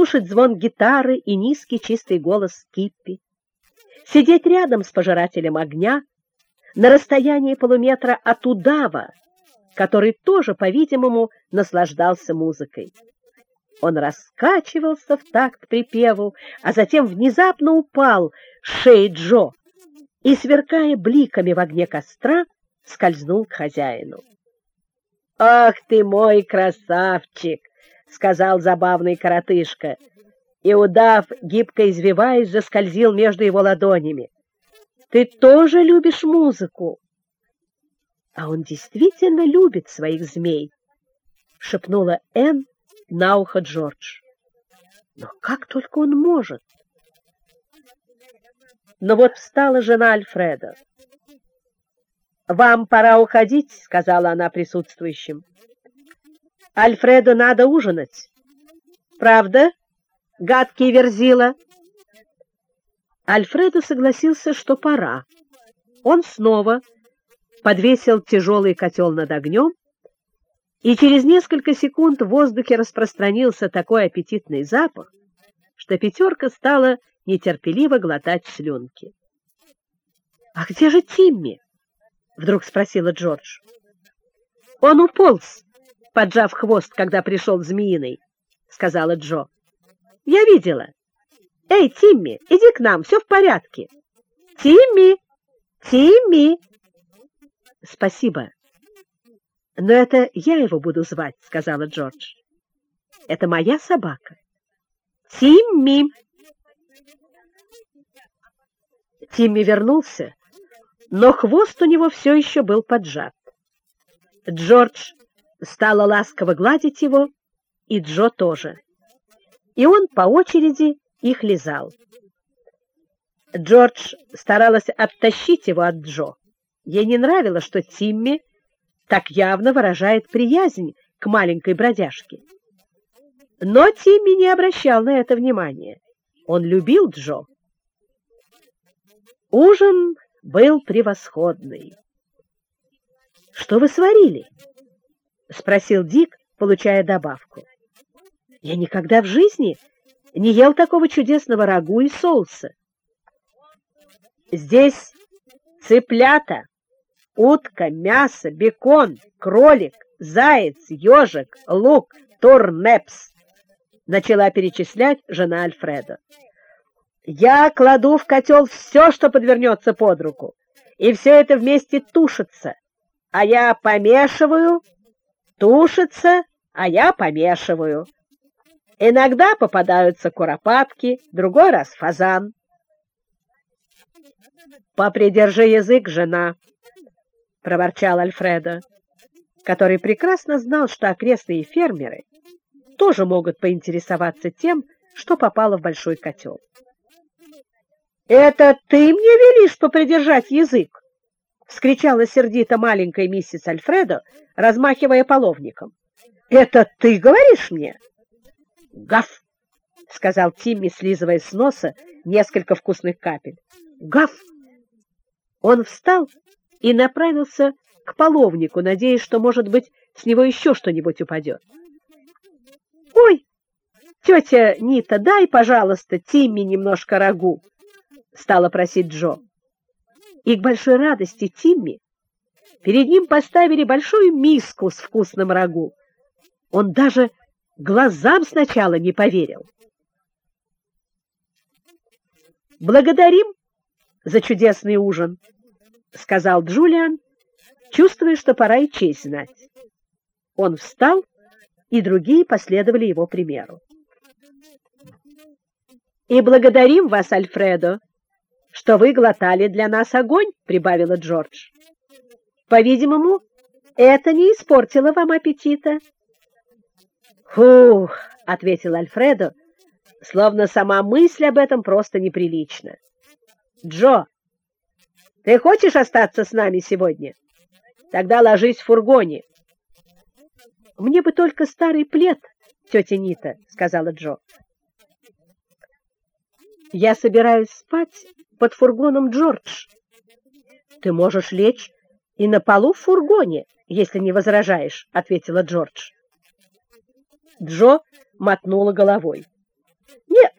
слушать звон гитары и низкий чистый голос Киппи, сидеть рядом с пожирателем огня на расстоянии полуметра от удава, который тоже, по-видимому, наслаждался музыкой. Он раскачивался в такт припеву, а затем внезапно упал с шеи Джо и, сверкая бликами в огне костра, скользнул к хозяину. «Ах ты мой красавчик!» — сказал забавный коротышка, и удав, гибко извиваясь, заскользил между его ладонями. «Ты тоже любишь музыку?» «А он действительно любит своих змей», — шепнула Энн на ухо Джордж. «Но как только он может?» Но вот встала жена Альфреда. «Вам пора уходить», — сказала она присутствующим. «Альфреду надо ужинать. Правда, гадкий верзила?» Альфредо согласился, что пора. Он снова подвесил тяжелый котел над огнем, и через несколько секунд в воздухе распространился такой аппетитный запах, что пятерка стала нетерпеливо глотать слюнки. «А где же Тимми?» вдруг спросила Джордж. Он уполз, поджав хвост, когда пришел змеиный, сказала Джо. Я видела. Эй, Тимми, иди к нам, все в порядке. Тимми! Тимми! Спасибо. Но это я его буду звать, сказала Джордж. Это моя собака. Тимми! Тимми вернулся но хвост у него все еще был поджат. Джордж стала ласково гладить его, и Джо тоже. И он по очереди их лизал. Джордж старалась оттащить его от Джо. Ей не нравилось, что Тимми так явно выражает приязнь к маленькой бродяжке. Но Тимми не обращал на это внимания. Он любил Джо. Ужин был превосходный. — Что вы сварили? — спросил Дик, получая добавку. — Я никогда в жизни не ел такого чудесного рагу и соуса. — Здесь цыплята, утка, мясо, бекон, кролик, заяц, ежик, лук, турнепс, — начала перечислять жена Альфреда. Я кладу в котел все, что подвернется под руку, и все это вместе тушится, а я помешиваю, тушится, а я помешиваю. Иногда попадаются куропатки, другой раз фазан. «Попридержи язык, жена!» — проворчал Альфредо, который прекрасно знал, что окрестные фермеры тоже могут поинтересоваться тем, что попало в большой котел. «Это ты мне велишь попридержать язык?» — вскричала сердито маленькая миссис Альфредо, размахивая половником. «Это ты говоришь мне?» «Гав!» — сказал Тимми, слизывая с носа несколько вкусных капель. «Гав!» Он встал и направился к половнику, надеясь, что, может быть, с него еще что-нибудь упадет. «Ой, тетя Нита, дай, пожалуйста, Тимми немножко рагу!» — стала просить Джо. И к большой радости Тимми перед ним поставили большую миску с вкусным рагу. Он даже глазам сначала не поверил. «Благодарим за чудесный ужин», — сказал Джулиан, чувствуя, что пора и честь знать. Он встал, и другие последовали его примеру. «И благодарим вас, Альфредо», что вы глотали для нас огонь, — прибавила Джордж. По-видимому, это не испортило вам аппетита. Фух, — ответил Альфредо, словно сама мысль об этом просто неприлична. Джо, ты хочешь остаться с нами сегодня? Тогда ложись в фургоне. Мне бы только старый плед, тетя Нита, — сказала Джо. Я собираюсь спать под фургоном Джордж. Ты можешь лечь и на полу в фургоне, если не возражаешь, ответила Джордж. Джо мотнула головой. Нет,